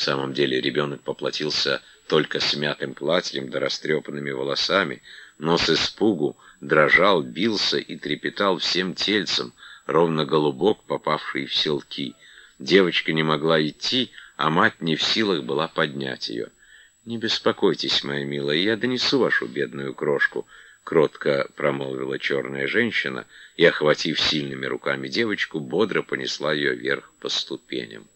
В самом деле ребенок поплатился только смятым платьем да растрепанными волосами, но с испугу дрожал, бился и трепетал всем тельцем, ровно голубок, попавший в селки. Девочка не могла идти, а мать не в силах была поднять ее. «Не беспокойтесь, моя милая, я донесу вашу бедную крошку», — кротко промолвила черная женщина и, охватив сильными руками девочку, бодро понесла ее вверх по ступеням.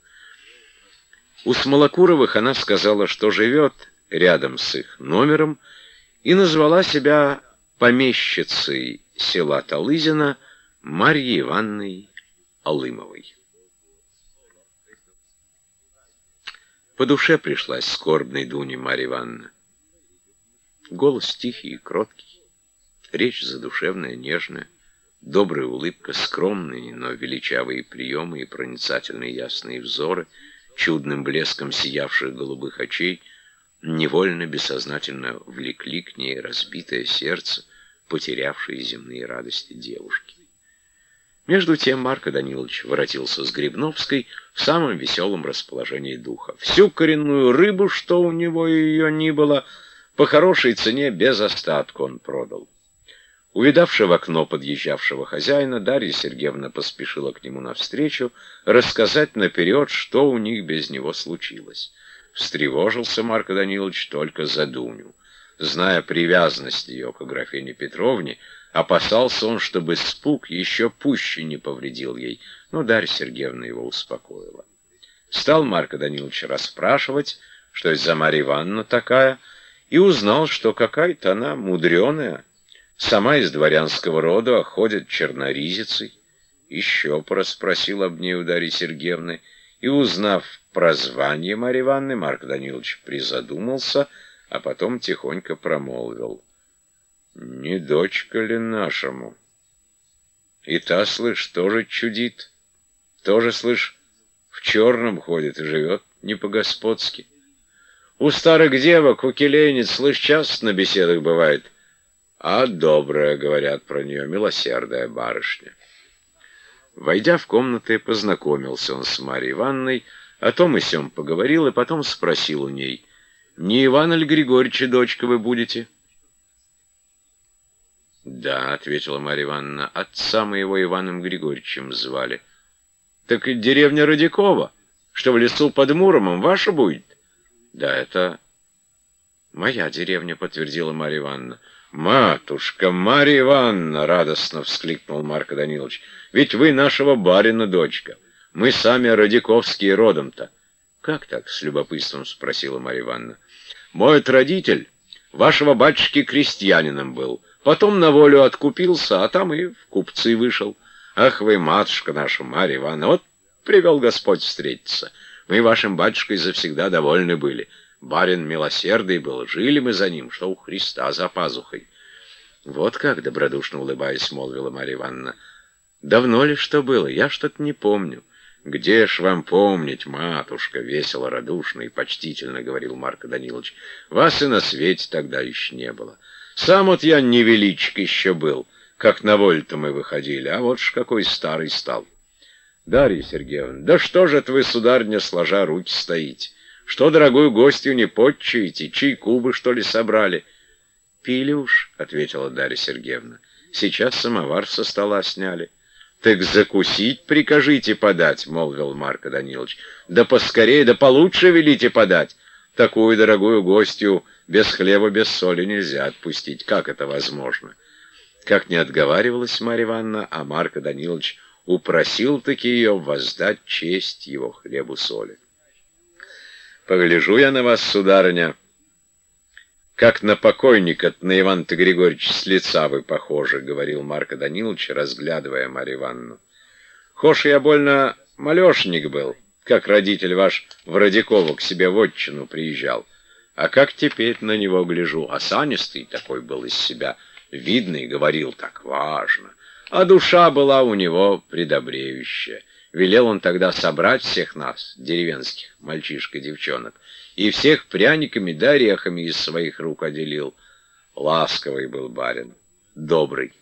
У Смолокуровых она сказала, что живет рядом с их номером, и назвала себя помещицей села Талызина Марьей Ивановной Алымовой. По душе пришлась скорбной Дуне Марья Ивановна. Голос тихий и кроткий, речь задушевная, нежная, добрая улыбка, скромные, но величавые приемы и проницательные ясные взоры, чудным блеском сиявших голубых очей, невольно, бессознательно влекли к ней разбитое сердце, потерявшее земные радости девушки. Между тем Марко Данилович воротился с Грибновской в самом веселом расположении духа. Всю коренную рыбу, что у него ее ни было, по хорошей цене без остатка он продал. Увидавши в окно подъезжавшего хозяина, Дарья Сергеевна поспешила к нему навстречу рассказать наперед, что у них без него случилось. Встревожился Марко Данилович только за Дуню. Зная привязанность ее к Аграфене Петровне, Опасался он, чтобы испуг еще пуще не повредил ей, но Дарья Сергеевна его успокоила. Стал Марко Данилович расспрашивать, что это за Марья Ивановна такая, и узнал, что какая-то она мудреная, сама из дворянского рода, а ходит черноризицей. Еще порасспросил об ней у Дарьи Сергеевны, и, узнав про звание Марьи Ивановны, Марк Данилович призадумался, а потом тихонько промолвил — не дочка ли нашему? И та, слышь, тоже чудит. Тоже, слышь, в черном ходит и живет не по-господски. У старых девок, у келейниц, слышь, часто на беседах бывает. А добрая, говорят про нее, милосердная барышня. Войдя в комнаты, познакомился он с Марьей Ивановной, о том и сём поговорил, и потом спросил у ней, «Не Иван ли Григорьевича дочка вы будете?» «Да», — ответила Марья Ивановна, — «отца моего Иваном Григорьевичем звали». «Так деревня Родякова, что в лесу под Муромом, ваша будет?» «Да, это моя деревня», — подтвердила Марья Ивановна. «Матушка Марья Ивановна!» — радостно вскликнул Марко Данилович. «Ведь вы нашего барина дочка. Мы сами Родяковские родом-то». «Как так?» — с любопытством спросила Марья Ивановна. «Мой родитель вашего батюшки крестьянином был». Потом на волю откупился, а там и в купцы вышел. Ах вы, матушка наша, Марья Ивановна, вот привел Господь встретиться. Мы вашим батюшкой завсегда довольны были. Барин милосердный был, жили мы за ним, что у Христа за пазухой. Вот как, добродушно улыбаясь, молвила Марья Ивановна. Давно ли что было? Я что-то не помню. «Где ж вам помнить, матушка?» — весело, радушно и почтительно говорил Марко Данилович. «Вас и на свете тогда еще не было». Сам вот я невеличек еще был, как на волю-то мы выходили, а вот ж какой старый стал. Дарья Сергеевна, да что же это вы, сударыня, сложа руки стоите? Что, дорогую гостью, не подчуете? Чайку бы, что ли, собрали? Пили уж, — ответила Дарья Сергеевна. Сейчас самовар со стола сняли. Так закусить прикажите подать, — молвил Марко Данилович. Да поскорее, да получше велите подать. Такую дорогую гостью без хлеба, без соли нельзя отпустить. Как это возможно? Как не отговаривалась Марья Ивановна, а Марко Данилович упросил-таки ее воздать честь его хлебу-соли. «Погляжу я на вас, сударыня, как на покойника на Ивана-то Григорьевича с лица вы похожи», — говорил Марко Данилович, разглядывая Марью Ивановну. «Хошь я больно малешник был, как родитель ваш в Родякову к себе в отчину приезжал». А как теперь на него гляжу, осанистый такой был из себя, видный, говорил так важно. А душа была у него предобреющая. Велел он тогда собрать всех нас, деревенских, мальчишка, девчонок, и всех пряниками да орехами из своих рук отделил. Ласковый был барин, добрый.